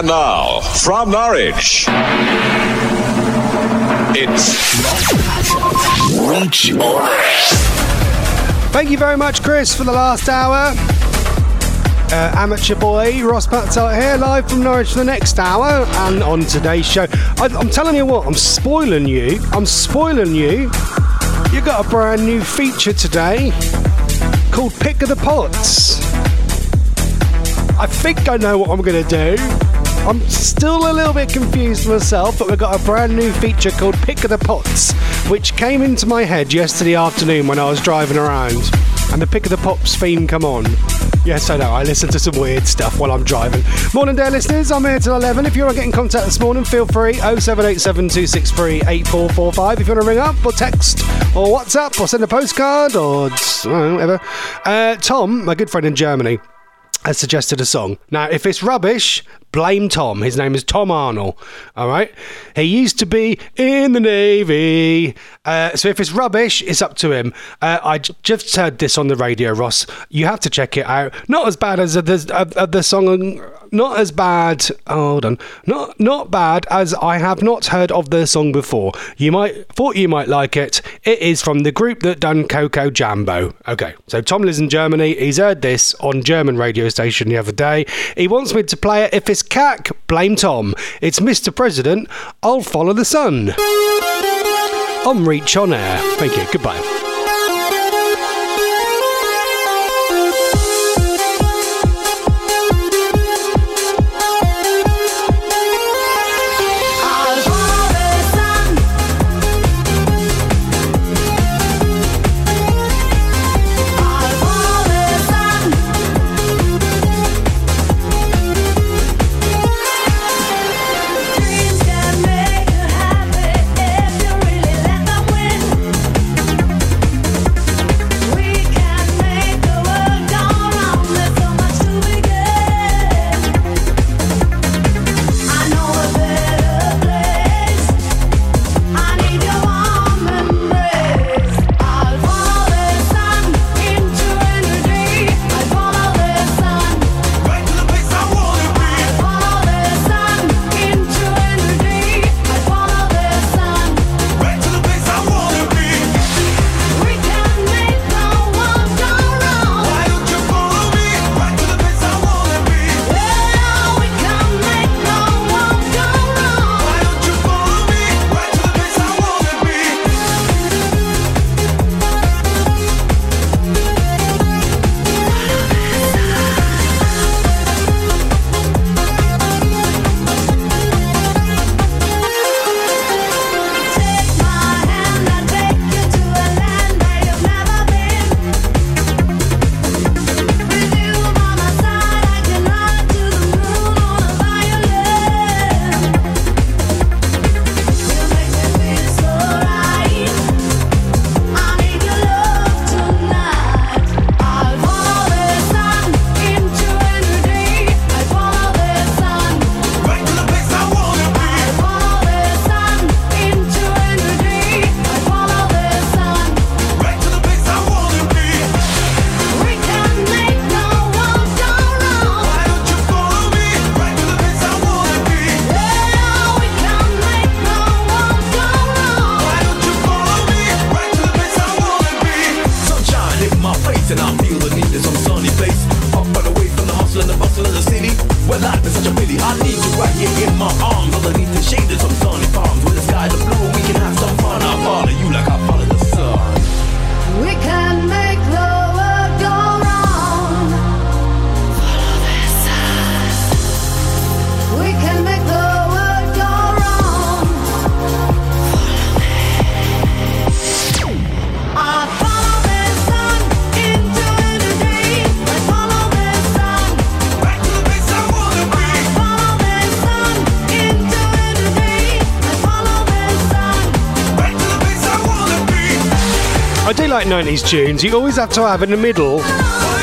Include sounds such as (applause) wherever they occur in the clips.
And now, from Norwich, it's Reach on Thank you very much, Chris, for the last hour. Uh, amateur boy Ross Patzelt here, live from Norwich for the next hour. And on today's show, I, I'm telling you what, I'm spoiling you. I'm spoiling you. You've got a brand new feature today called Pick of the Pots. I think I know what I'm going to do. I'm still a little bit confused myself, but we've got a brand new feature called Pick of the Pots, which came into my head yesterday afternoon when I was driving around, and the Pick of the Pops theme come on. Yes, I know. I listen to some weird stuff while I'm driving. Morning, dear listeners. I'm here till 11. If you want to get in contact this morning, feel free. 0787 263 8445. If you want to ring up or text or WhatsApp or send a postcard or whatever. Uh, Tom, my good friend in Germany, has suggested a song. Now, if it's rubbish, blame Tom. His name is Tom Arnold. All right. He used to be in the Navy. Uh, so if it's rubbish, it's up to him. Uh, I j- just heard this on the radio, Ross. You have to check it out. Not as bad as the, uh, the song. Not as bad. Oh, hold on. Not not bad as I have not heard of the song before. You might thought you might like it. It is from the group that done Coco Jambo. Okay. So Tom lives in Germany. He's heard this on German radio station the other day. He wants me to play it. If it's cack, blame Tom. It's Mr. President. I'll follow the sun. On Reach on Air. Thank you. Goodbye. 90s tunes, you always have to have in the middle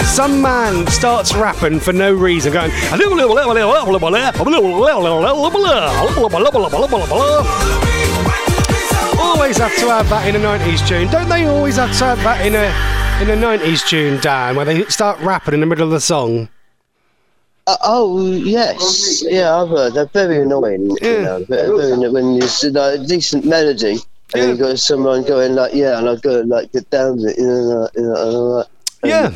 some man starts rapping for no reason, going. Always have to have that in a 90s tune. Don't they always have to have that in a in a 90s tune, Dan, where they start rapping in the middle of the song? Uh, oh yes, yeah, I've heard. They're very annoying. Yeah. You know, very, very, when you see like, a decent melody, and then you got someone going like, yeah, and I go like get down with it, you know, like, you know, and Yeah,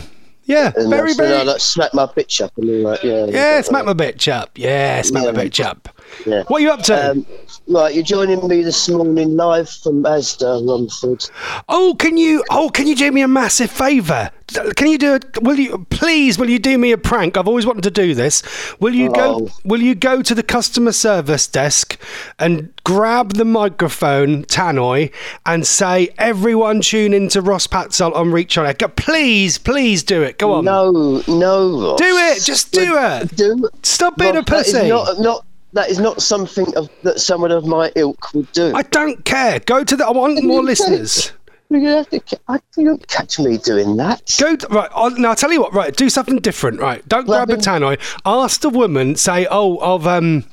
yeah, and very, that's when I very. like smack my bitch up, and they're like, yeah, Yeah, smack my bitch up. Yeah, smack my bitch up. Yeah. What are you up to? Um, right, you're joining me this morning live from Asda, Romford. Oh, can you? Oh, can you do me a massive favour? Can you do it? Will you please? Will you do me a prank? I've always wanted to do this. Will you go? Oh. Will you go to the customer service desk and grab the microphone, Tannoy, and say, "Everyone, tune into Ross Patzelt on Reach on Air." Please, please do it. Go on. No, no, Ross. Do it. Just do it. Do Stop being a Ross, is pussy. not, not that is not something of, that someone of my ilk would do. I don't care. Go to the. I want more listeners. You're gonna have to. ca- I, don't catch me doing that. Go to, right. I'll, now I'll tell you what. Right, do something different. Right, don't grab a tannoy. Ask the woman. Say, oh, of um,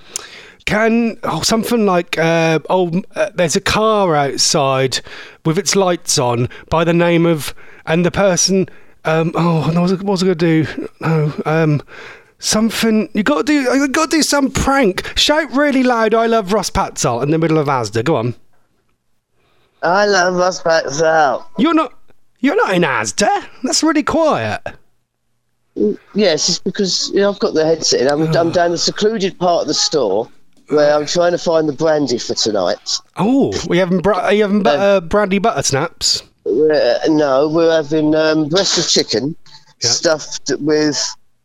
can oh something like uh, oh, uh, there's a car outside with its lights on by the name of and the person. Um, oh, no, what was I, what was I gonna do? No, um. Something you got to do. You got to do some prank. Shout really loud. I love Ross Patzelt in the middle of Asda. Go on. I love Ross out. You're not. You're not in Asda. That's really quiet. Yes, it's because you know, I've got the headset. In. I'm, I'm down the secluded part of the store where I'm trying to find the brandy for tonight. Oh, we having bra- are you having bu- uh, brandy butter snaps? We're, no, we're having um, breast of chicken Yeah. stuffed with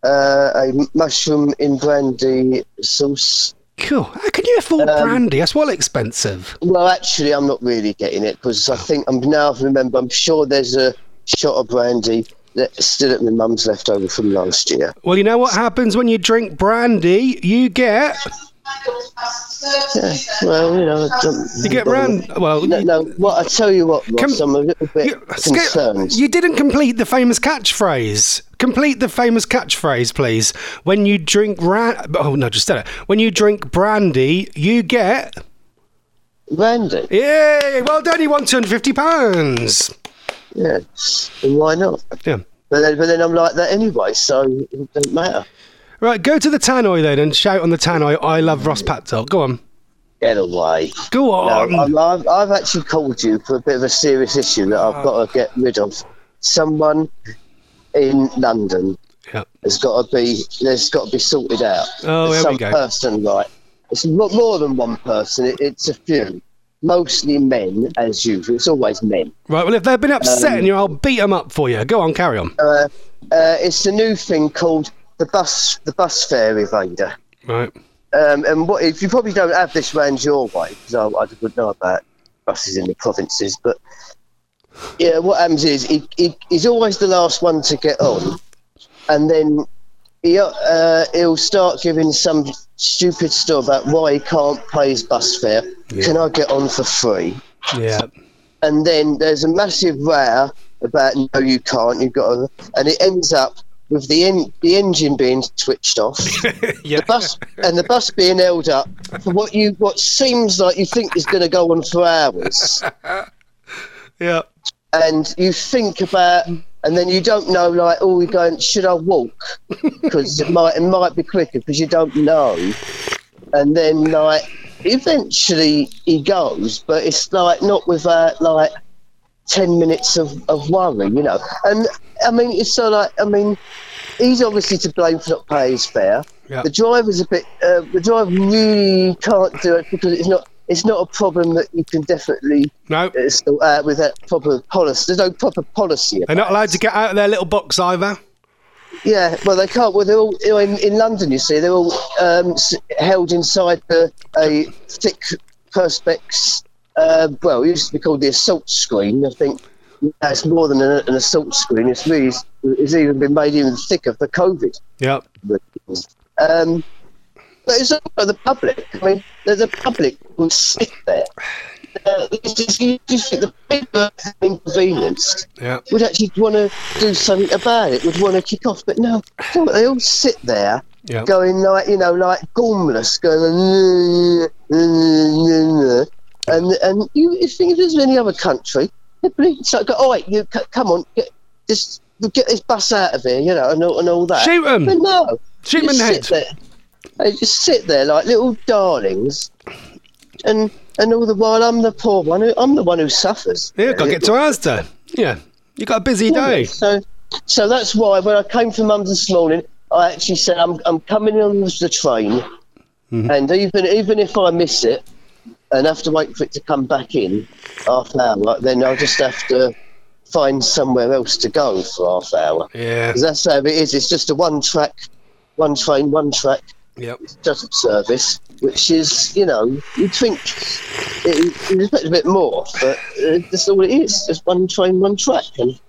uh, a mushroom in brandy sauce. Cool. How can you afford Um, brandy? That's well expensive. Well, actually, I'm not really getting it because I think I'm now remember. I'm sure there's a shot of brandy that's still at my mum's leftover from last year. Well, you know what happens when you drink brandy? You get Yeah, well, you know, I you get brand. Well, No, no. What I tell you what, Ross, Come- I'm a little bit you, concerned. you didn't complete the famous catchphrase. Complete the famous catchphrase, please. When you drink ra- oh no, just tell it. When you drink brandy, you get Brandy, yay! Well done. You won two hundred fifty pounds. yes. And why not? Yeah. But then, but then I'm like that anyway, so it doesn't matter. Right, go to the tannoy then and shout on the tannoy. I love Ross Patzelt. Go on. Get away. Go on. I'm, I've, I've actually called you for a bit of a serious issue that I've oh. got to get rid of. Someone in London yeah. has got to be there's got to be sorted out. Oh, There's there we some go. person, right? It's mo- more than one person. It, it's a few, mostly men, as usual. It's always men. Right, well, if they've been Um, upsetting you, I'll beat them up for you. Go on, carry on. Uh, uh, it's a new thing called the bus the bus fare evader. Right. Um, and what if you probably don't have this round your way because I, I would know about buses in the provinces, but yeah, what happens is he, he, he's always the last one to get on, and then he, uh, he'll start giving some stupid story about why he can't pay his bus fare. Can I get on for free? Yeah. and then there's a massive row about no, you can't. You've got to, and it ends up with the en- the engine being switched off, (laughs) Yeah. the bus and the bus being held up for what you what seems like you think is going to go on for hours, (laughs) Yeah. And you think about. And then you don't know, like, oh, we're going. Should I walk? (laughs) Because it might, it might be quicker because you don't know. And then, like, eventually he goes, but it's like not without like 10 minutes of, of worry, you know. And I mean, it's so like, I mean, he's obviously to blame for not paying his fare. The driver's a bit, uh, the driver really can't do it because it's not, it's not a problem that you can definitely No. uh, with that proper policy. There's no proper policy. They're not allowed to get out of their little box either. Yeah, well, they can't. Well, they're all you know, in, in London. You see, they're all um, s- held inside the, a thick perspex. Uh, well, it used to be called the assault screen. I think that's more than an, an assault screen. It's really, it's even been made even thicker for COVID. Yep. Um, but it's also the public. I mean, the, the public will sit there. Uh, it's just, you just think the people have inconvenienced Yeah. would actually want to do something about it, would want to kick off. But no, you know what, they all sit there Yeah. going like, you know, like gormless, going, and and you, if there's any other country, it's like, oh wait, you c- come on, get, just get this bus out of here, you know, and all, and all that. Shoot 'em. But no. Shoot 'em They in the There. They just sit there like little darlings, and and all the while I'm the poor one. Who, I'm the one who suffers. Yeah, got to get to Asda. Yeah, you got a busy day. So, so that's why when I came from mum this morning, I actually said I'm I'm coming on the train, Mm-hmm. and even even if I miss it and have to wait for it to come back in half an hour, then I'll just have to find somewhere else to go for half hour. Yeah. Because that's how it is. It's just a one track, one train, one track Yep. just service, which is, you know, you'd think it, you'd expect a bit more, but uh, that's all it is. Just one train, one track. And,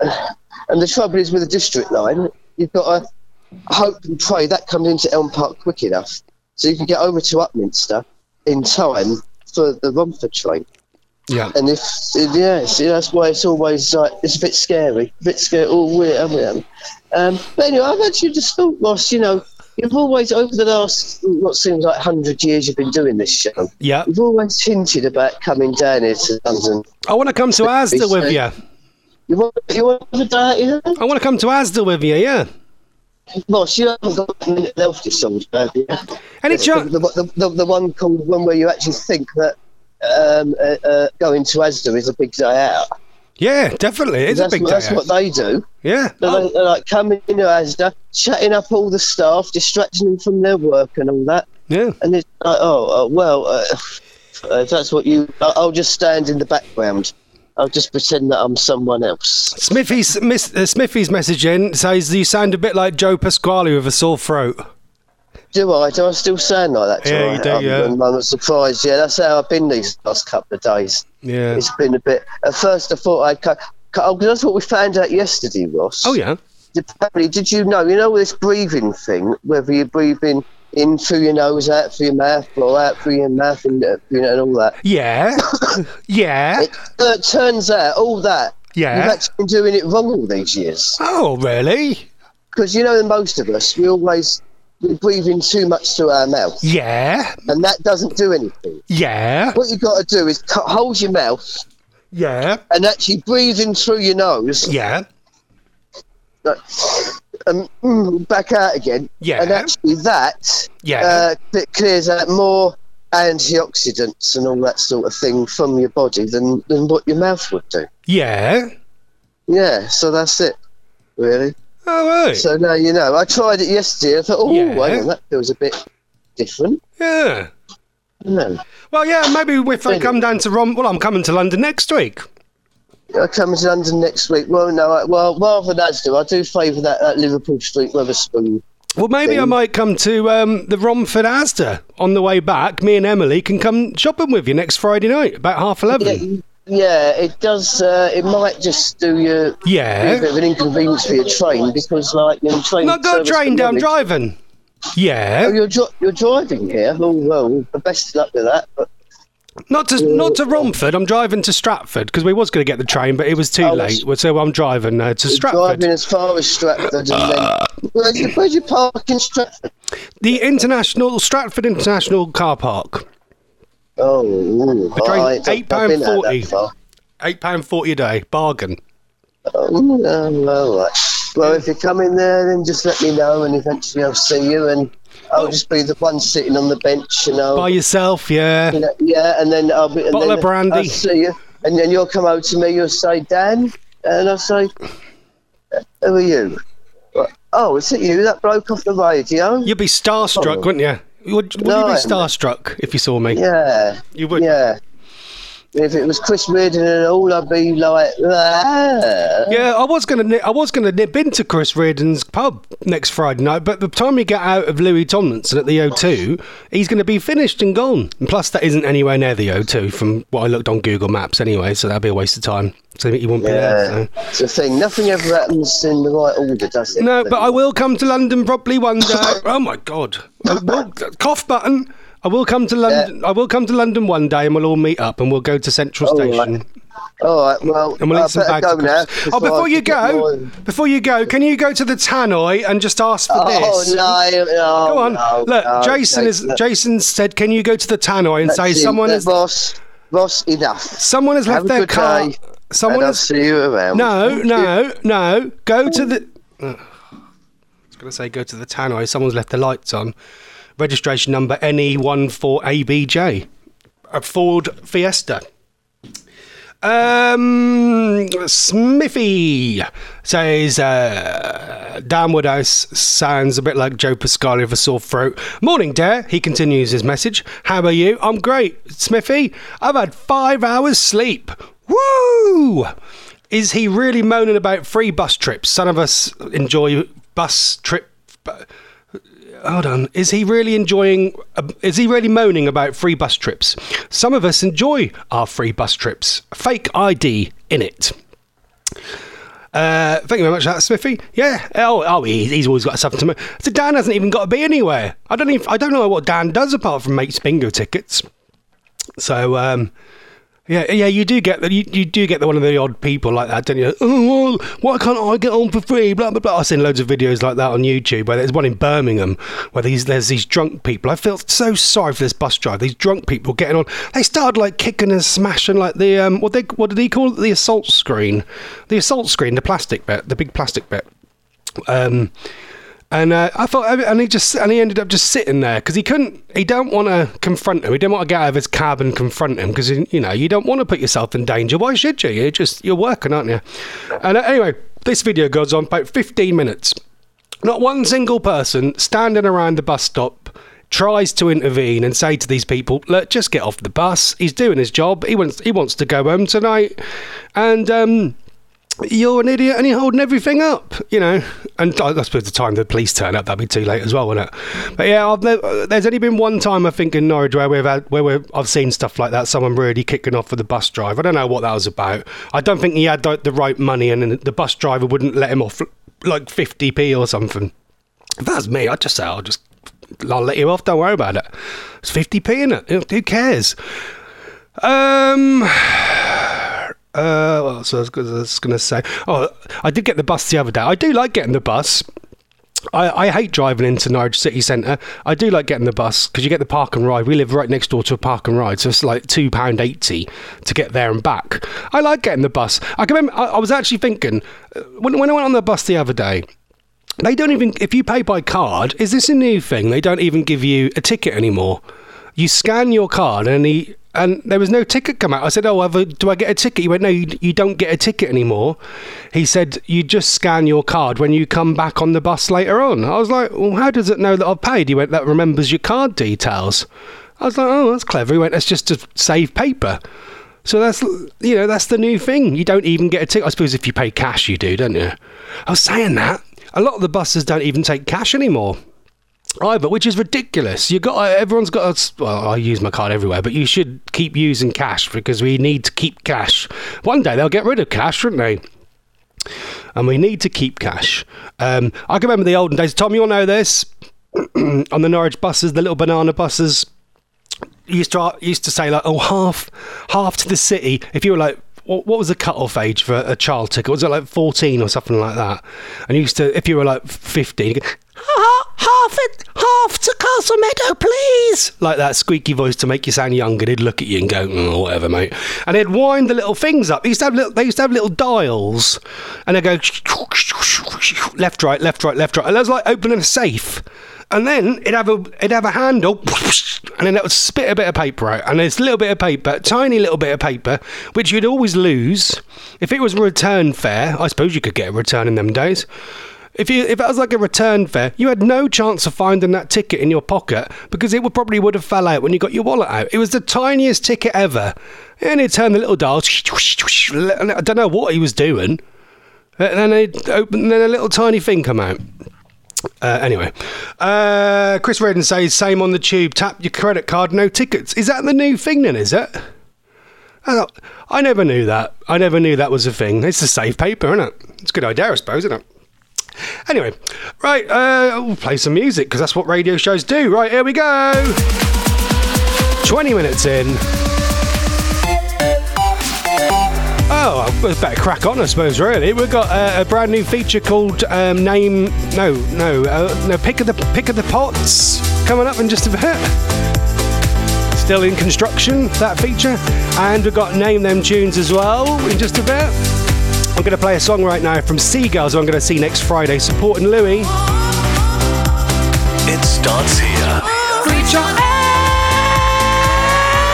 uh, and the trouble is with the district line, you've got to hope and pray that comes into Elm Park quick enough so you can get over to Upminster in time for the Romford train. Yeah. And if, yeah, see, that's why it's always like, it's a bit scary. A bit scary. Oh, we're, we're, um, but anyway, I've actually just thought, Ross, you know, you've always, over the last, what seems like 100 years you've been doing this show, Yeah. you've always hinted about coming down here to London. I want to come to Asda with you. You want, you want to die, know? I want to come to Asda with you. Yeah. Ross, you haven't got a health disorder, have you? Any the, chance? the, the, the, the one called one where you actually think that um, uh, uh, going to Asda is a big day out. Yeah, definitely. It's a that's big what, day. that's out. what they do. Yeah. They're, Oh, like, they're like coming into Asda, chatting up all the staff, distracting them from their work and all that. yeah. And it's like, oh, uh, well, uh, (sighs) if that's what you. I'll just stand in the background. I'll just pretend that I'm someone else. Smithy's miss, uh, Smithy's message in says you sound a bit like Joe Pasquale with a sore throat. Do I? Do I still sound like that? Yeah, you do, I'm, yeah. I'm, I'm surprised. Yeah, that's how I've been these last couple of days. Yeah. It's been a bit. At first, I thought I'd cut. oh, that's what we found out yesterday, Ross. Oh yeah. Apparently, did you know? You know this breathing thing, whether you're breathing in through your nose, out through your mouth, or out through your mouth, and uh, you know, and all that. Yeah. (coughs) yeah. It, uh, turns out all that Yeah. you've actually been doing it wrong all these years. Oh really? Because you know, most of us we always we breathe in too much through our mouth, Yeah. and that doesn't do anything. Yeah. What you've got to do is cut, hold your mouth Yeah. and actually breathe in through your nose, Yeah. like, and mm, back out again. Yeah. And actually, that Yeah. uh, it clears out more antioxidants and all that sort of thing from your body than, than what your mouth would do. Yeah. Yeah, so that's it, really. Oh right. So now you know. I tried it yesterday. I thought, oh, Yeah. on, that feels a bit different. Yeah. No. Well, yeah. Maybe if I come down to Rom, well, I'm coming to London next week. I come to London next week. Well, no, I, well, rather than Asda, I do favour that, that Liverpool Street Wetherspoon. Well, maybe I might come to um, the Romford Asda on the way back. Me and Emily can come shopping with you next Friday night, about half eleven. Yeah, yeah, it does. Uh, it might just do you Yeah. a bit of an inconvenience for your train because, like, your train. Not got a train down really- driving. Oh, Yeah. you're dri- you're driving here. Oh well, the best luck with that. But Not to not to Romford. I'm driving to Stratford because we was going to get the train, but it was too Oh, late. So I'm driving uh, to Stratford. driving as far as Stratford, then where's your, where's your park in Stratford? The international Stratford International Car Park. Oh, ooh, train- right. I've- £8.40. I've been out that far. Eight pound forty a day, bargain. Oh, right. Well, if you come in there, then just let me know, and eventually I'll see you, and I'll just be the one sitting on the bench, you know. By yourself, yeah. you know, yeah, and then I'll be. And Bottle then of brandy. I'll see you, and then you'll come out to me. You'll say, Dan, and I'll say, Who are you? Oh, is it you? That bloke off the radio? You'd be starstruck, Oh. wouldn't you? Would, would No, you be starstruck if you saw me? Yeah. You would. Yeah. If it was Chris Reardon and all, I'd be like, ah. Yeah, I was gonna I was gonna nip into Chris Reardon's pub next Friday night, but the time we get out of Louis Tomlinson at the O2, he's going to be finished and gone. And plus, that isn't anywhere near the O2 from what I looked on Google Maps anyway, so that'd be a waste of time. So he won't be there. Yeah, So. it's the thing. Nothing ever happens in the right order, does it? No, but I will come to London probably one day. (laughs) oh my God! Will, cough button. I will come to London. I will come to London one day, and we'll all meet up, and we'll go to Central All right. Station. All right, well, And we'll eat some bags go now. Oh, before you go, before you go, can you go to the tannoy and just ask for Oh this? no! no Go on. no, Look, no, Jason is. no. Jason said, "Can you go to the tannoy and say it. someone Uh, has Ross, Ross, enough. someone has left their car? day. Someone I'll has see you around. No, no, no. Go to the. Uh, (sighs) I was going to say go to the tannoy. Someone's left the lights on. Registration number NE14ABJ. A Ford Fiesta. Um, Smithy says, uh, Dan Woodhouse sounds a bit like Joe Pasquale with a sore throat. Morning, Dare. He continues his message. How are you? I'm great, Smithy. I've had five hours sleep. Woo! Is he really moaning about free bus trips? Some of us enjoy bus trip. Hold on. Is he really enjoying? Uh, is he really moaning about free bus trips? Some of us enjoy our free bus trips. Fake ID in it. Uh, thank you very much, for that Smithy. Yeah. Oh, oh, he, he's always got something to. Mo- so Dan hasn't even got to be anywhere. I don't even. I don't know what Dan does apart from makes bingo tickets. So um, yeah, yeah, you do get you, you do get the one of the odd people like that, don't you? Oh, why can't I get on for free? Blah blah blah. I've seen loads of videos like that on YouTube. Where there's one in Birmingham where these there's these drunk people. I feel so sorry for this bus driver. These drunk people getting on. They started like kicking and smashing like the um what they what did he call it? The assault screen, the assault screen, the plastic bit, the big plastic bit. Um, and uh, I thought, and he just, and he ended up just sitting there because he couldn't, he don't want to confront him. He didn't want to get out of his cab and confront him because you know you don't want to put yourself in danger. Why should you? You're just you're working, aren't you? And uh, anyway, this video goes on about 15 minutes. Not one single person standing around the bus stop tries to intervene and say to these people, "Look, just get off the bus. He's doing his job. He wants he wants to go home tonight." And um, you're an idiot and you're holding everything up, you know. And I, I suppose the time the police turn up, that'd be too late as well, wouldn't it? But yeah, never, there's only been one time I think in Norwich where we've had where we've, I've seen stuff like that. Someone really kicking off with the bus driver. I don't know what that was about. I don't think he had the right money, and the bus driver wouldn't let him off like 50p or something. If that's me, I'd just say I'll just I'll let you off. Don't worry about it. It's 50p in it. Who cares? Um. Uh, what else was I going to say? Oh, I did get the bus the other day. I do like getting the bus. I, I hate driving into Norwich City Centre. I do like getting the bus because you get the park and ride. We live right next door to a park and ride, so it's like two pound eighty to get there and back. I like getting the bus. I can remember. I, I was actually thinking uh, when when I went on the bus the other day. They don't even if you pay by card. Is this a new thing? They don't even give you a ticket anymore. You scan your card and he and there was no ticket come out. I said, "Oh, a, do I get a ticket?" He went, "No, you, you don't get a ticket anymore." He said, "You just scan your card when you come back on the bus later on." I was like, "Well, how does it know that I've paid?" He went, "That remembers your card details." I was like, "Oh, that's clever." He went, "That's just to save paper." So that's you know that's the new thing. You don't even get a ticket. I suppose if you pay cash, you do, don't you? I was saying that a lot of the buses don't even take cash anymore either, which is ridiculous. You got everyone's got. A, well, I use my card everywhere, but you should keep using cash because we need to keep cash. One day they'll get rid of cash, shouldn't they? And we need to keep cash. Um, I can remember the olden days. Tom, you all know this (clears throat) on the Norwich buses, the little banana buses. Used to used to say like, oh, half half to the city. If you were like what, was the cut-off age for a, child ticket? Was it like 14 or something like that? And you used to, if you were like 15, you go, "Ha- half it, half to Castle Meadow, please. Like that squeaky voice to make you sound younger. They'd look at you and go, "Mm, whatever, mate. And they'd wind the little things up. They used to have little, they used to have little dials, and they'd go left, right, left, right, left, right. And was like opening a safe. And then it'd have a it'd have a handle, and then it would spit a bit of paper out. And there's a little bit of paper, tiny little bit of paper, which you'd always lose. If it was return fare, I suppose you could get a return in them days. If you if it was like a return fare, you had no chance of finding that ticket in your pocket because it would probably would have fell out when you got your wallet out. It was the tiniest ticket ever, and he turned the little dial. I don't know what he was doing. And then it open, and then a little tiny thing come out. Uh, anyway, uh, Chris Redden says same on the tube. Tap your credit card, no tickets. Is that the new thing then? Is it? I, I never knew that. I never knew that was a thing. It's a safe paper, isn't it? It's a good idea, I suppose, isn't it? Anyway, right, uh, we'll play some music because that's what radio shows do. Right, here we go. 20 minutes in. Oh, well, better crack on, I suppose. Really, we've got uh, a brand new feature called um, "Name." No, no, uh, no. Pick of the pick of the pots coming up in just a bit. still in construction, that feature. And we've got Name Them Tunes as well in just a bit. I'm going to play a song right now from Seagulls, who I'm going to see next Friday, supporting Louis. It starts here. Reach your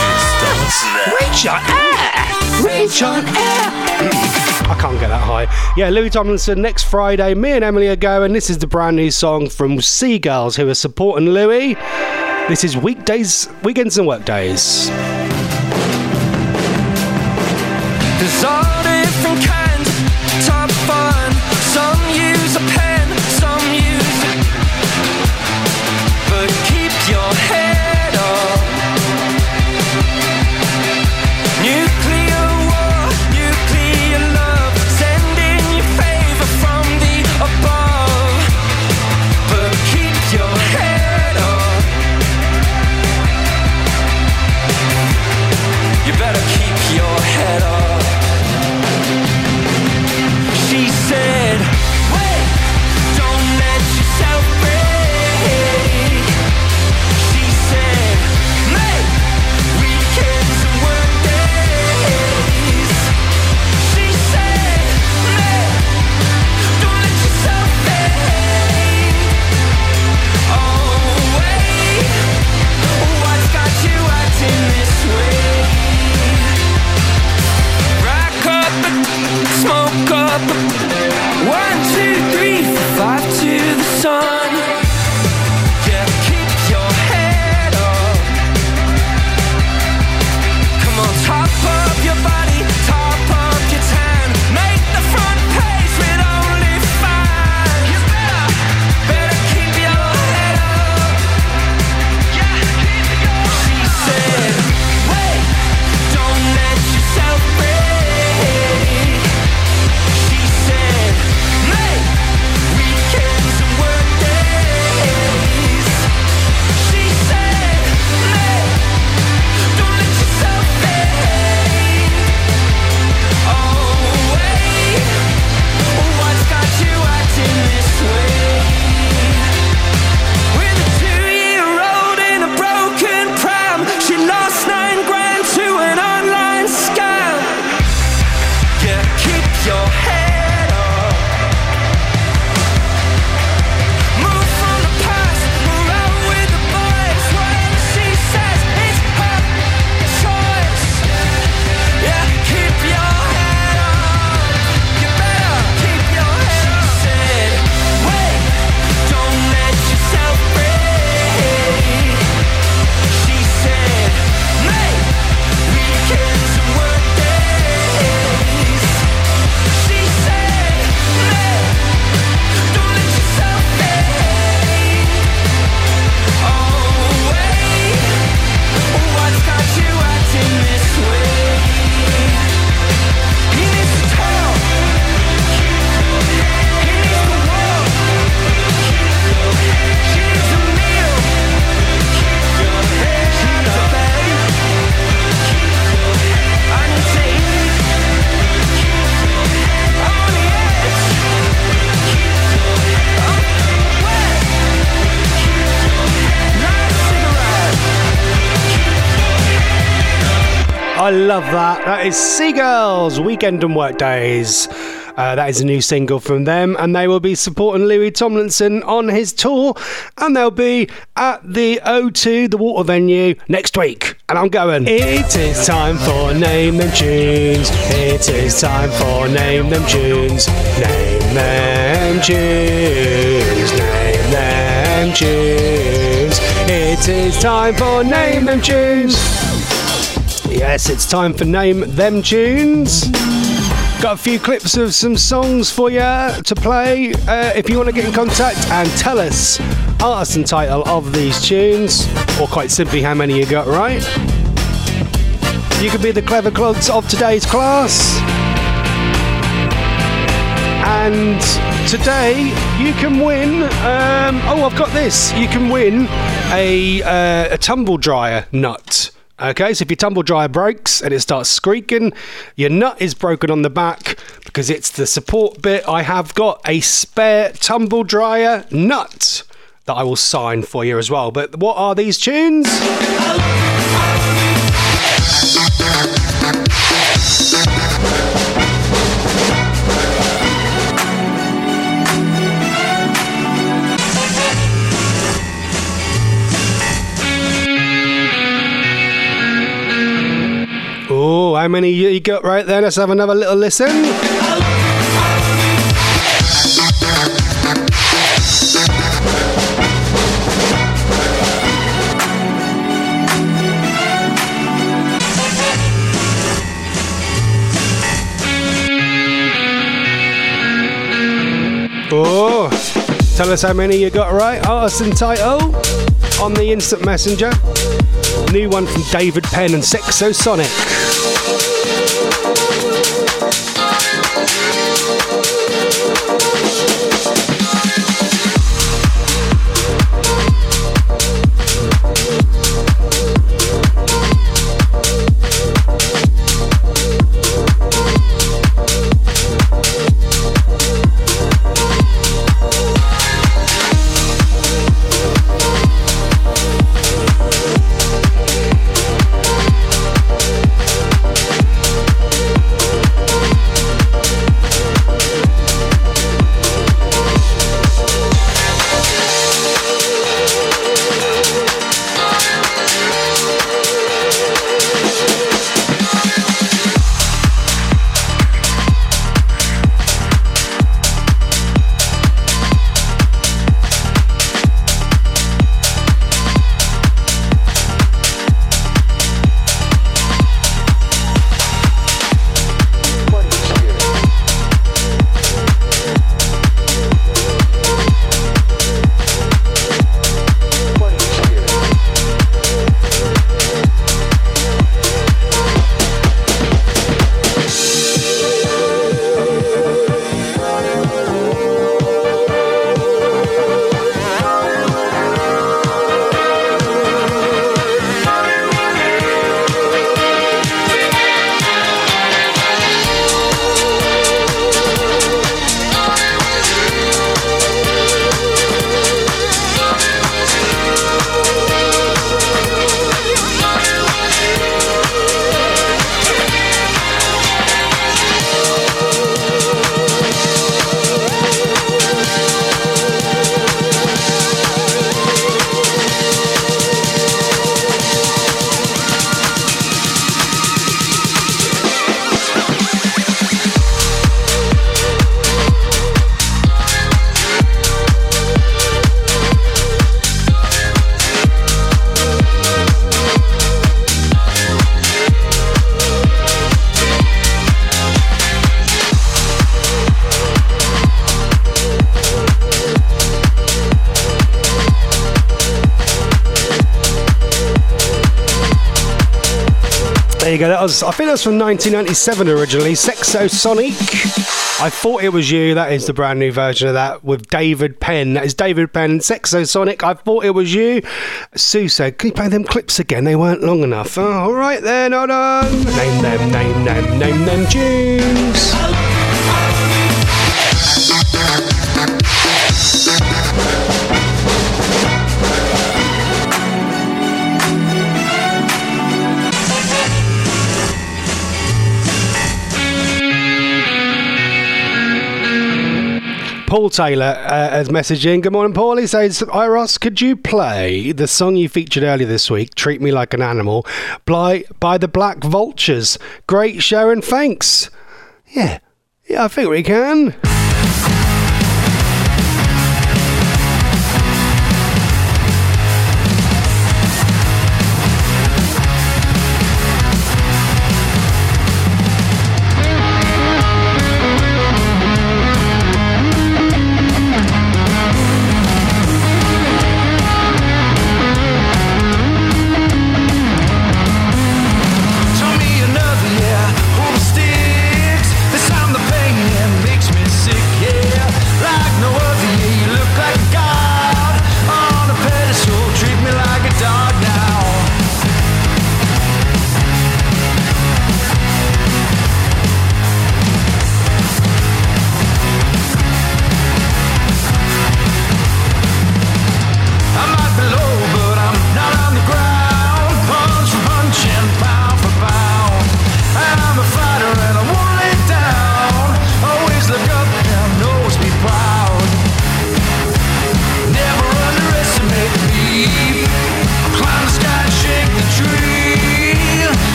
It starts now. Reach on air! Reach on air! I can't get that high. Yeah, Louis Tomlinson next Friday. Me and Emily are going. This is the brand new song from Seagulls, who are supporting Louis. This is weekdays, weekends, and workdays. There's your body, I love that. That is Seagulls, Weekend and Workdays. Uh, that is a new single from them, and they will be supporting Louis Tomlinson on his tour, and they'll be at the O2, the water venue, next week. And I'm going. It is time for Name Them Tunes. It is time for Name Them Tunes. Name Them Tunes. Name Them Tunes. It is time for Name Them Tunes. Yes, it's time for Name Them Tunes. Got a few clips of some songs for you to play. Uh, if you want to get in contact and tell us artist and title of these tunes, or quite simply how many you got right, you could be the clever clogs of today's class. And today you can win. Um, oh, I've got this. You can win a, uh, a tumble dryer nut. Okay, so if your tumble dryer breaks and it starts squeaking, your nut is broken on the back because it's the support bit. I have got a spare tumble dryer nut that I will sign for you as well. But what are these tunes? Oh, how many you got right there? Let's have another little listen. Oh, tell us how many you got right. Artist and title on the instant messenger. New one from David Penn and Sexosonic. There go. That was, I think that's from 1997 originally. Sexo Sonic. I thought it was you. That is the brand new version of that with David Penn. That is David Penn. Sexo Sonic. I thought it was you. Sue said, "Can you play them clips again? They weren't long enough." Oh, all right then. Hold on. Name them. Name them. Name them tunes. Paul Taylor uh, has messaged in. Good morning, Paul. He says, Hi, Ross, could you play the song you featured earlier this week, Treat Me Like an Animal, by, by the Black Vultures? Great show and thanks. Yeah, yeah, I think we can.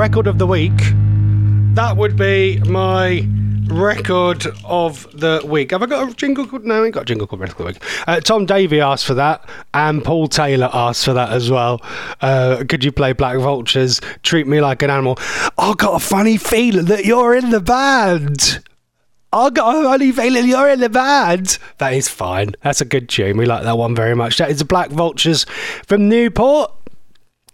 Record of the Week, that would be my record of the week. Have I got a jingle called? No, I ain't got a jingle called Record of the Week. Uh, Tom Davey asked for that, and Paul Taylor asked for that as well. Uh, could you play Black Vultures? Treat me like an animal. I got a funny feeling that you're in the band. I got a funny feeling you're in the band. That is fine. That's a good tune. We like that one very much. That is the Black Vultures from Newport.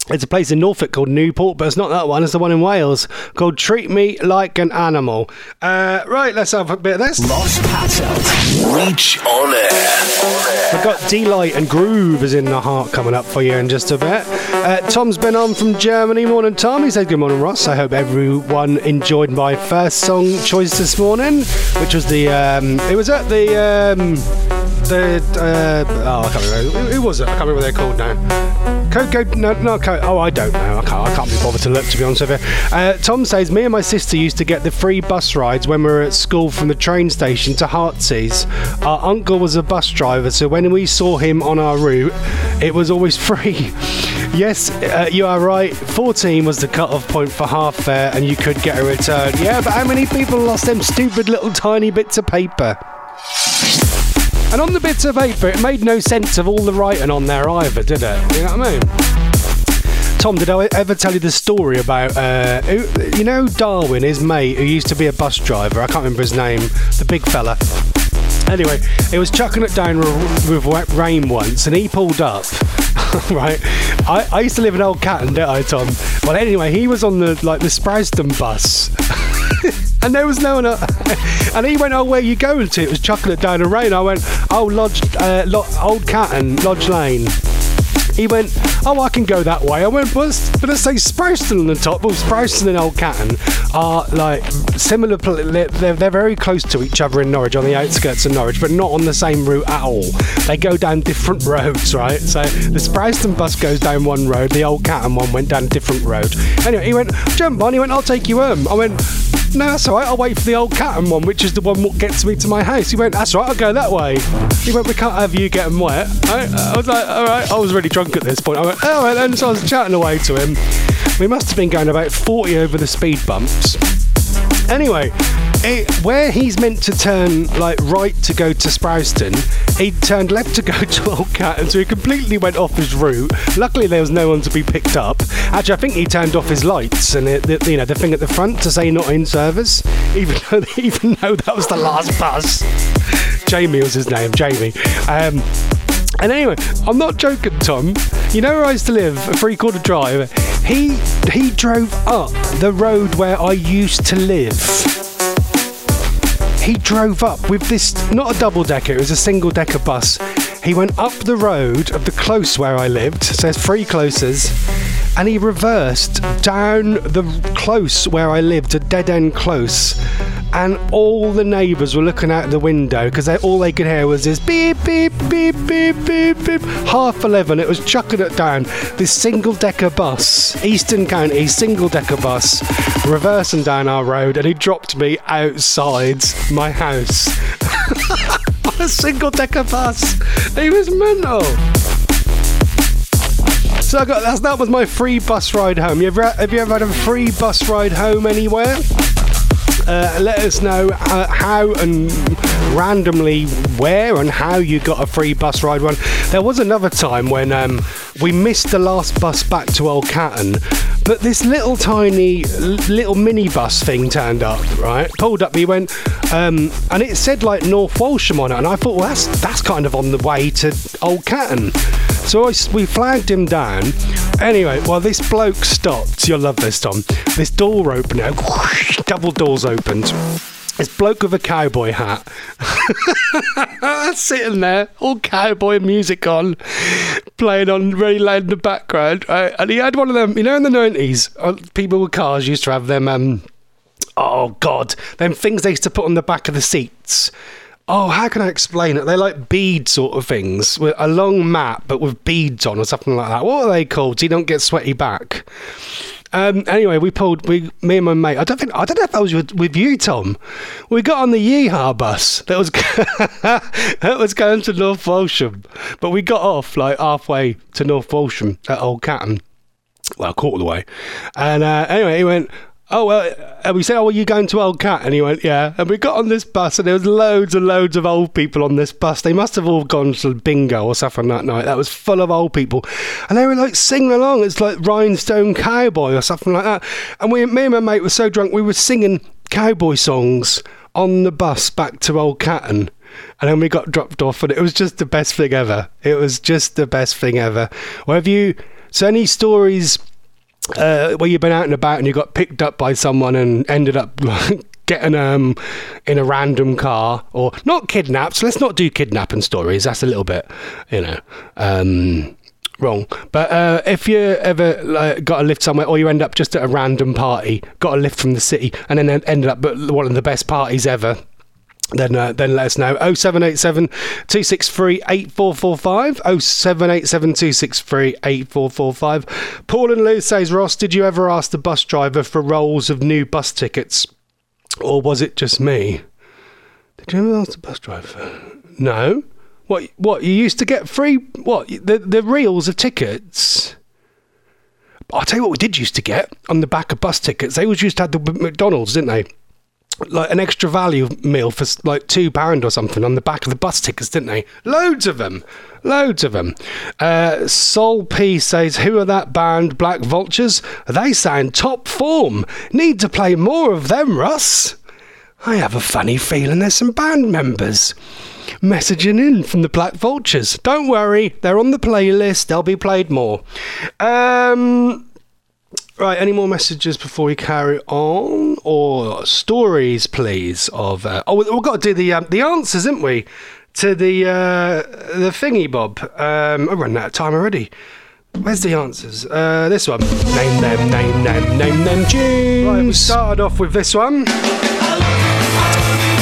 It's a place in Norfolk called Newport, but it's not that one. It's the one in Wales called Treat Me Like an Animal. Uh, right, let's have a bit of this. Patzelt. Reach on air. We've got Deee-Lite and Groove is in the heart coming up for you in just a bit. Uh, Tom's been on from Germany. Morning, Tom. He said, Good morning, Ross. I hope everyone enjoyed my first song choice this morning, which was the. Um, it was at the. Um, the. Uh, oh, I can't remember. Who, who was it? I can't remember what they're called now. No, Coco. Oh, I don't know. I can't, I can't be bothered to look, to be honest with you. Uh, Tom says, Me and my sister used to get the free bus rides when we were at school from the train station to Heartsease. Our uncle was a bus driver, so when we saw him on our route, it was always (laughs) free. Yes, uh, you are right. 14 was the cut-off point for half fare, and you could get a return. Yeah, but how many people lost them stupid little tiny bits of paper? And on the bits of paper, it made no sense of all the writing on there either, did it? You know what I mean? Tom, did I ever tell you the story about, uh, who, you know, Darwin, his mate, who used to be a bus driver? I can't remember his name, the big fella. Anyway, he was chucking it down with, with rain once, and he pulled up. (laughs) right, I, I used to live in Old Catton, didn't I, Tom? Well, anyway, he was on the like the Sprowston bus, (laughs) and there was no one. Up. (laughs) and he went, "Oh, where you going to?" It was it down the rain. I went, "Oh, Lodge, uh, Lo- Old Catton, Lodge Lane." He went, Oh, I can go that way. I went, but it say Sprowston on the top. Well, Sprowston and Old Catton are like similar, they're, they're very close to each other in Norwich, on the outskirts of Norwich, but not on the same route at all. They go down different (laughs) roads, right? So the Sprowston bus goes down one road, the Old Catton one went down a different road. Anyway, he went, Jump on. He went, I'll take you home. I went, no, that's all right. I'll wait for the old Catton one, which is the one what gets me to my house. He went, that's right. I'll go that way. He went, we can't have you getting wet. I, I was like, all right. I was really drunk at this point. I went, all right then. So I was chatting away to him. We must have been going about 40 over the speed bumps. Anyway, it, where he's meant to turn like right to go to Sprowston, he turned left to go (laughs) to Old Cat, and so he completely went off his route. Luckily, there was no one to be picked up. Actually, I think he turned off his lights and it, the, you know the thing at the front to say not in service, (laughs) even though even though that was the last bus. Jamie was his name, Jamie. Um, and anyway, I'm not joking, Tom. You know where I used to live, a three quarter drive? He he drove up the road where I used to live. He drove up with this not a double decker, it was a single decker bus. He went up the road of the close where I lived, so there's three closes, and he reversed down the close where I lived, a dead end close. And all the neighbours were looking out the window because all they could hear was this beep, beep, beep, beep, beep, beep. Half 11, it was chucking it down. This single decker bus, Eastern County single decker bus, reversing down our road, and he dropped me outside my house. (laughs) On a single decker bus. He was mental. So I got that was my free bus ride home. You ever, have you ever had a free bus ride home anywhere? Uh, let us know uh, how and randomly where and how you got a free bus ride one. There was another time when um, we missed the last bus back to Old Catton, but this little tiny little minibus thing turned up. Right, pulled up. He went, um, and it said like North Walsham on it, and I thought, well, that's that's kind of on the way to Old Catton. So I we flagged him down. Anyway, well, this bloke stopped. You'll love this, Tom. This door opened out. Double doors opened. This bloke with a cowboy hat. (laughs) Sitting there, all cowboy music on, playing on really loud in the background. Right? And he had one of them, you know, in the 90s, uh, people with cars used to have them, um, oh, God, them things they used to put on the back of the seats. Oh, how can I explain it? They're like bead sort of things with a long mat, but with beads on or something like that. What are they called? So you don't get sweaty back. Um, anyway, we pulled. We, me and my mate. I don't think. I don't know if I was with, with you, Tom. We got on the Yeehaw bus that was (laughs) that was going to North Walsham, but we got off like halfway to North Walsham at Old Catton. well, a quarter of the way. And uh, anyway, he went, Oh, well, and we said, Oh, are you going to Old Cat? And he went, Yeah. And we got on this bus, and there was loads and loads of old people on this bus. They must have all gone to bingo or something that night. That was full of old people. And they were like singing along. It's like Rhinestone Cowboy or something like that. And we, me and my mate were so drunk, we were singing cowboy songs on the bus back to Old Catton. And then we got dropped off, and it was just the best thing ever. It was just the best thing ever. Well, have you, so any stories uh, where you've been out and about and you got picked up by someone and ended up (laughs) getting um in a random car or not kidnapped. So let's not do kidnapping stories. That's a little bit, you know, um, wrong. But uh, if you ever like, got a lift somewhere or you end up just at a random party, got a lift from the city, and then ended up at one of the best parties ever then uh, then let us know. 0787 263 8445 0787 263 8445 Paul and Lou says Ross did you ever ask the bus driver for rolls of new bus tickets? Or was it just me? Did you ever ask the bus driver no. What what you used to get free what the the reels of tickets? I'll tell you what we did used to get on the back of bus tickets. They always used to have the McDonald's didn't they like an extra value meal for like two pound or something on the back of the bus tickets, didn't they? Loads of them, loads of them. Uh, Sol P says, "Who are that band, Black Vultures? They sound top form. Need to play more of them, Russ." I have a funny feeling there's some band members messaging in from the Black Vultures. Don't worry, they're on the playlist. They'll be played more. Um. Right, any more messages before we carry on, or stories, please? Of uh, oh, we- we've got to do the um, the answers, haven't we? To the uh, the thingy bob. Um, I'm running out of time already. Where's the answers? Uh, this one. Name them, name them, name them tunes. Right, we started off with this one.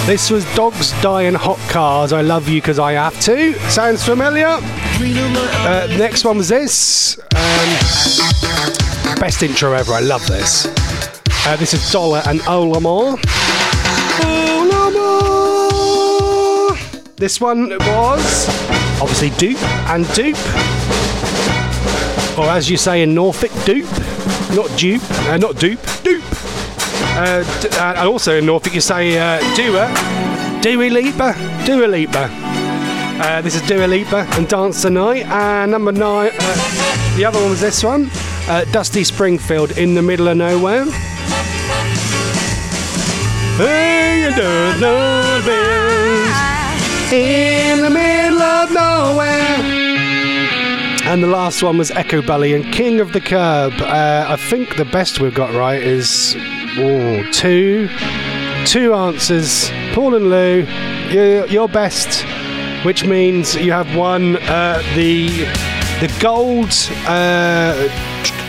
This was Dogs Die in Hot Cars. I love you because I have to. Sounds familiar? Uh, next one was this. Um, best intro ever. I love this. Uh, this is Dollar and O L'Amour. This one was obviously Doop and Doop. Or as you say in Norfolk, Dupe. Not Dupe. Uh, not Dupe. Dupe. Uh, d- uh, and also in Norfolk, you say uh, Dua. Dua Lipa. Dua. Uh, this is Dua Lipa and Dance the Night. And number nine, uh, the other one was this one uh, Dusty Springfield in the middle of nowhere. Hey. In the middle of nowhere. And the last one was Echobelly and King of the Curb. Uh, I think the best we've got right is two, two answers. Paul and Lou, your, your best, which means you have won uh, the the gold uh,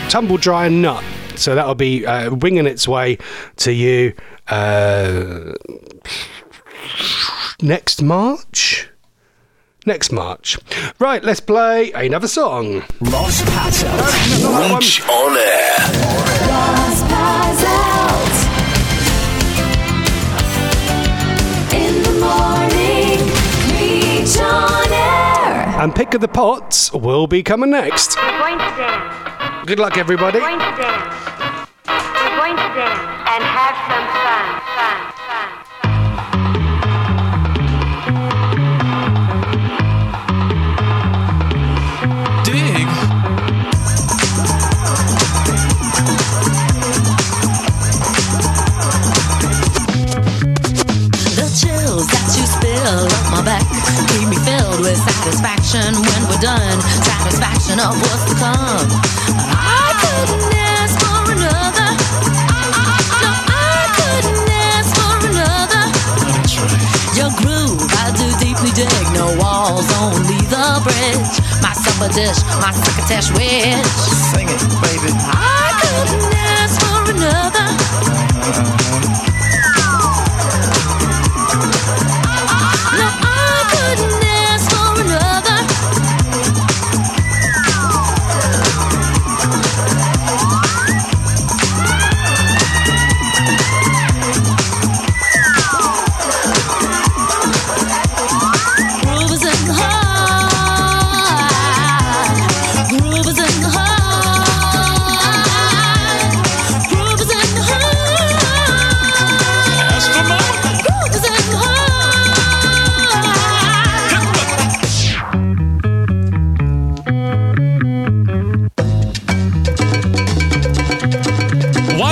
tumble dryer nut. So that'll be uh, winging its way to you uh, next March. Next March. Right, let's play another song. Ross Patzelt. that. Reach on air. Ross Patzelt. In the morning, reach on air. And Pick of the Pots will be coming next. We're going to dance. Good luck, everybody. We're going to dance. We're going to dance and have some fun. Fun. Fun. Dig. The chills that you spill up my back keep me filled with satisfaction when we're done. Satisfaction of what's to come. I couldn't Walls, only the bridge. My supper dish, my succotash wish. Sing it, baby. I couldn't ask for another.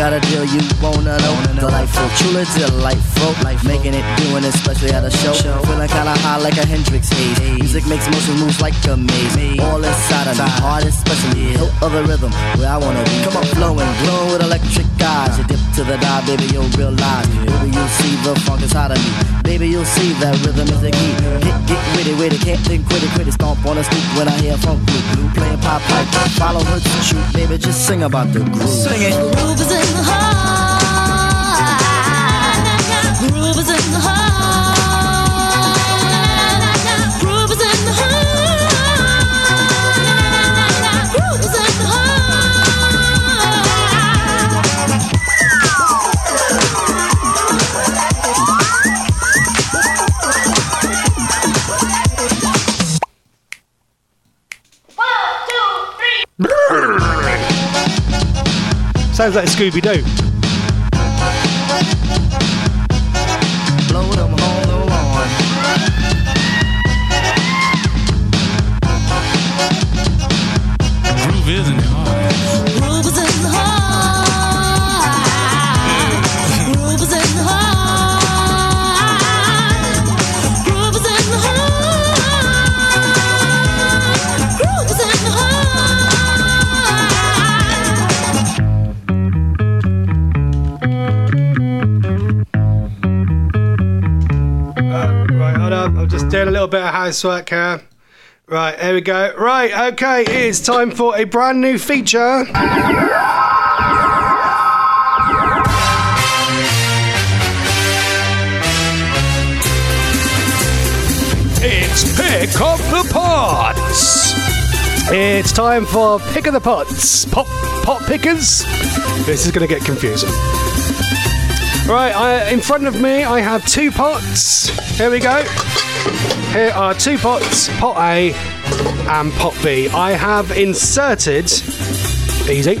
got a deal you wanna know. Delightful, truly delightful. Life making it, doing it, especially at a show. Feeling kinda high like a Hendrix haze. Music makes motion moves like a maze. All inside of me, heart especially. Hilt of the rhythm, where I wanna be. Come on, flowing, glowing with electric eyes. You dip to the dive, baby, you'll realize. Baby, you'll see the funk inside of me. Baby, you'll see that rhythm is the key. Get, get with it, can't think, quit it, quit it. Stomp on the street when I hear funk. Blue playing pop pipe, follow her to shoot. Baby, just sing about the groove. Sing it. The Groove is in the heart. Sounds like Scooby Doo. Bit of housework here. Right, there we go. Right, okay, it's time for a brand new feature. It's Pick of the Pots. It's time for Pick of the Pots. Pop, pot pickers. This is going to get confusing. Right, I, in front of me, I have two pots. Here we go. Here are two pots, pot A and pot B. I have inserted, easy.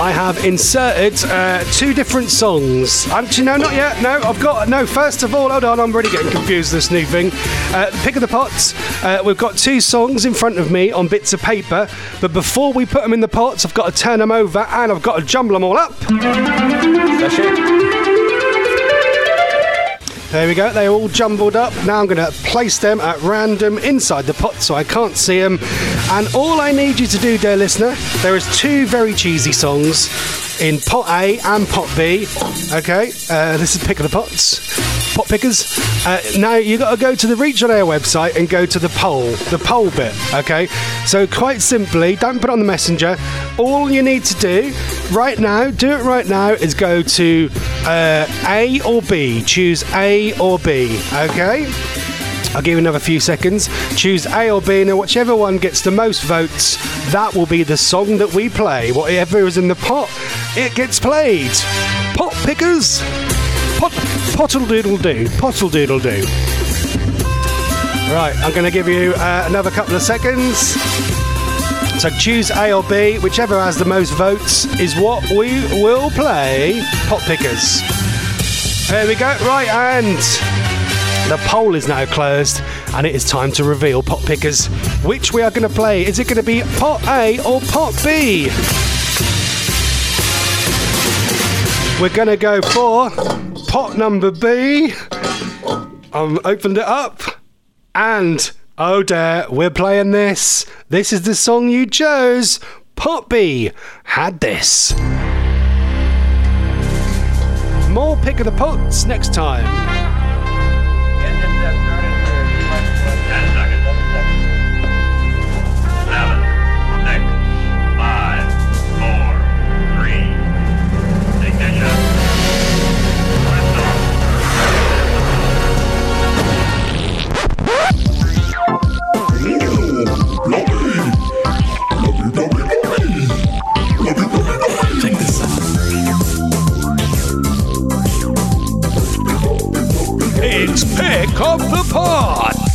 I have inserted uh, two different songs. Actually, no, not yet. No, I've got no. First of all, hold on. I'm really getting confused. with This new thing. Uh, pick of the pots. Uh, we've got two songs in front of me on bits of paper. But before we put them in the pots, I've got to turn them over and I've got to jumble them all up. There we go, they're all jumbled up. Now I'm going to place them at random inside the pot so I can't see them. And all I need you to do, dear listener, there is two very cheesy songs in pot A and pot B. Okay, uh, this is Pick of the Pots, pot pickers. Uh, now you've got to go to the Reach on Air website and go to the poll, the poll bit. Okay, so quite simply, don't put on the messenger. All you need to do right now, do it right now, is go to uh, A or B. Choose A or B. Okay. I'll give you another few seconds. Choose A or B, and whichever one gets the most votes, that will be the song that we play. Whatever is in the pot, it gets played. Pot pickers, pot pottle doodle do, pottle doodle do. Right, I'm going to give you uh, another couple of seconds. So choose A or B, whichever has the most votes is what we will play. Pot pickers. There we go. Right, and the poll is now closed, and it is time to reveal pot pickers. Which we are going to play? Is it going to be pot A or pot B? We're going to go for pot number B. I've opened it up, and oh dear, we're playing this. This is the song you chose. Pot B had this. More pick of the pots next time. Pick up the Pods.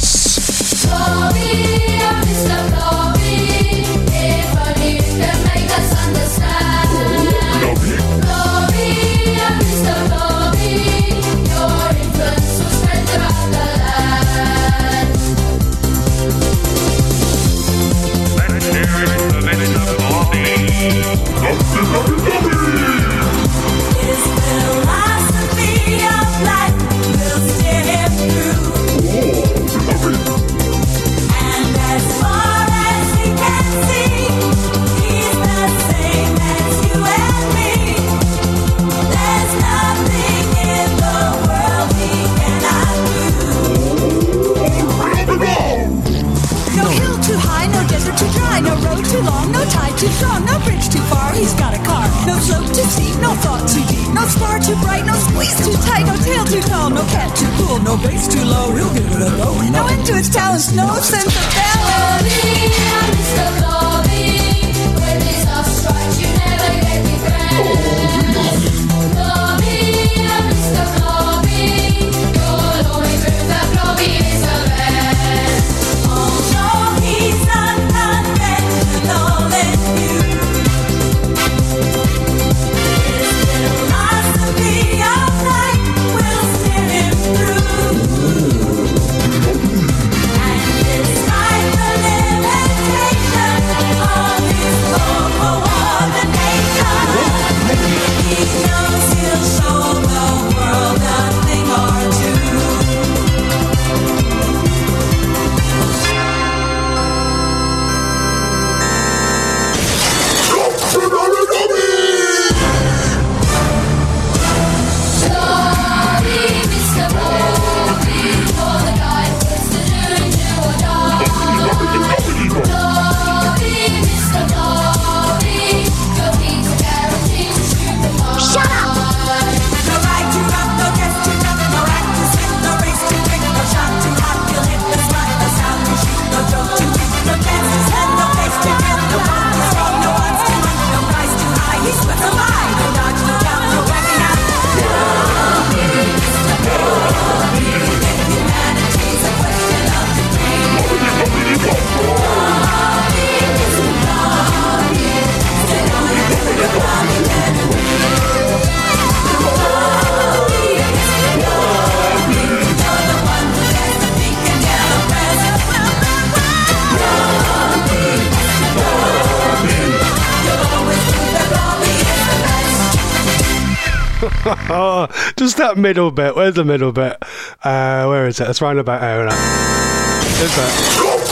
That middle bit. Where's the middle bit? Uh, where is it? It's round about here. Isn't it?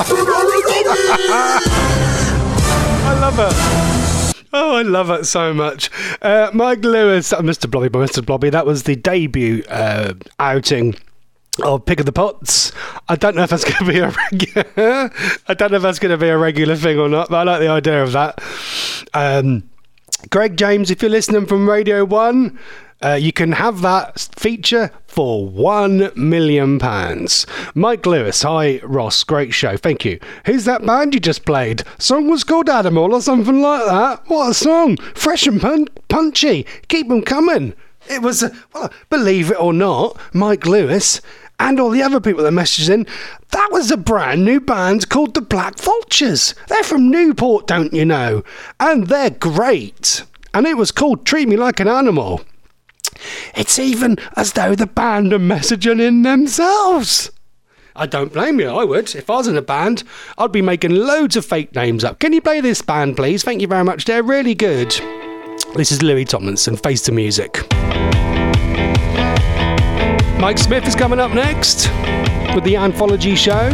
(laughs) I love it. Oh, I love it so much. Uh, Mike Lewis, uh, Mr. Blobby by Mr. Blobby, that was the debut uh, outing of Pick of the Pots. I don't know if that's going to be a regular. (laughs) I don't know if that's going to be a regular thing or not, but I like the idea of that. Um, Greg James, if you're listening from Radio 1, uh, you can have that feature for one million pounds. Mike Lewis, hi Ross, great show, thank you. Who's that band you just played? Song was called Animal or something like that. What a song! Fresh and pun- punchy. Keep them coming. It was, uh, well, believe it or not, Mike Lewis and all the other people that messaged in, that was a brand new band called the Black Vultures. They're from Newport, don't you know? And they're great. And it was called Treat Me Like an Animal. It's even as though the band are messaging in themselves. I don't blame you, I would. If I was in a band, I'd be making loads of fake names up. Can you play this band, please? Thank you very much. They're really good. This is Louis Tomlinson, Face the Music. Mike Smith is coming up next with the Anthology Show.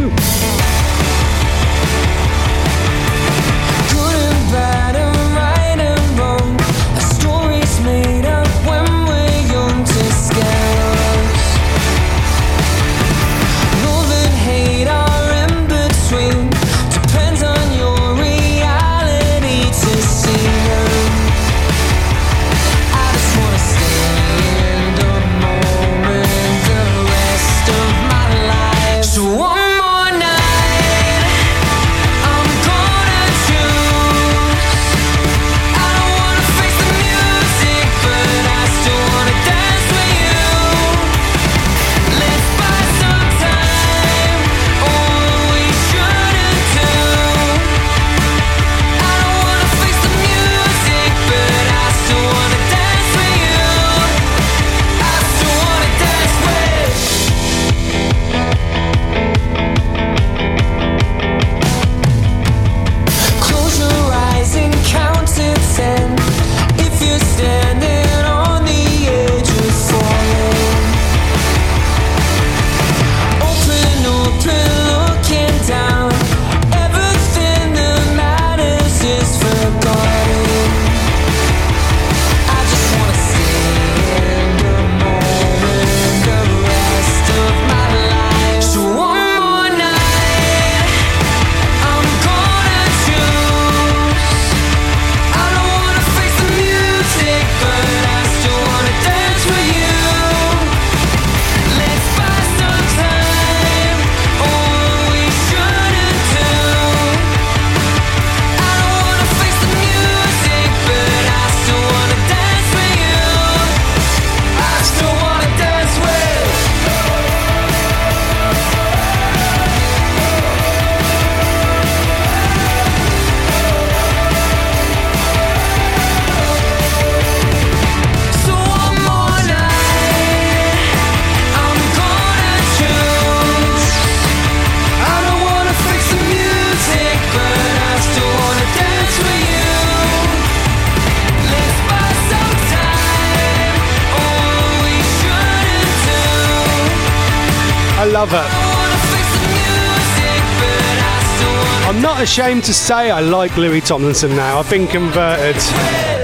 ashamed to say I like Louis Tomlinson now. I've been converted.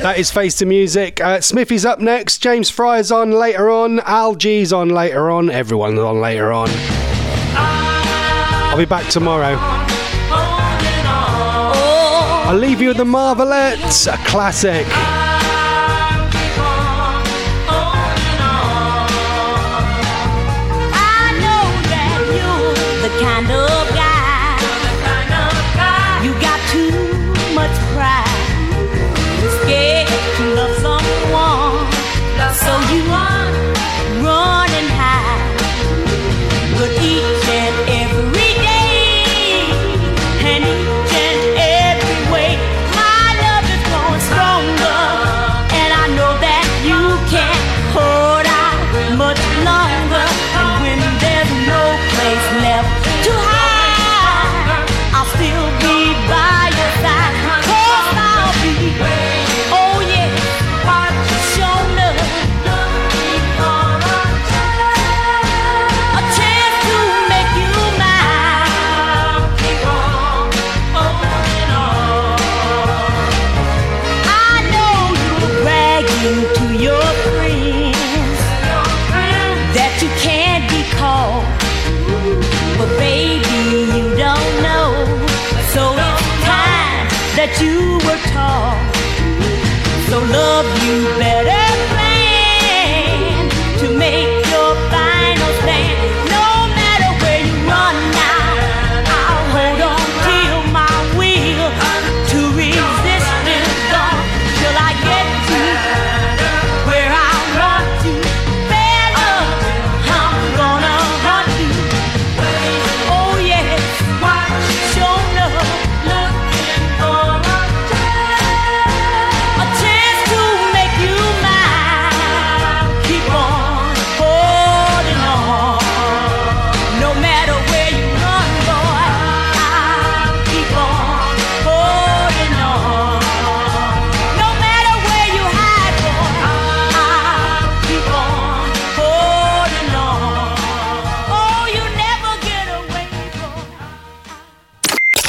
That is Face the Music. Uh, Smithy's up next. James Fry's on later on. Al G's on later on. Everyone's on later on. I'll be back tomorrow. I'll leave you with the Marvelettes, a classic.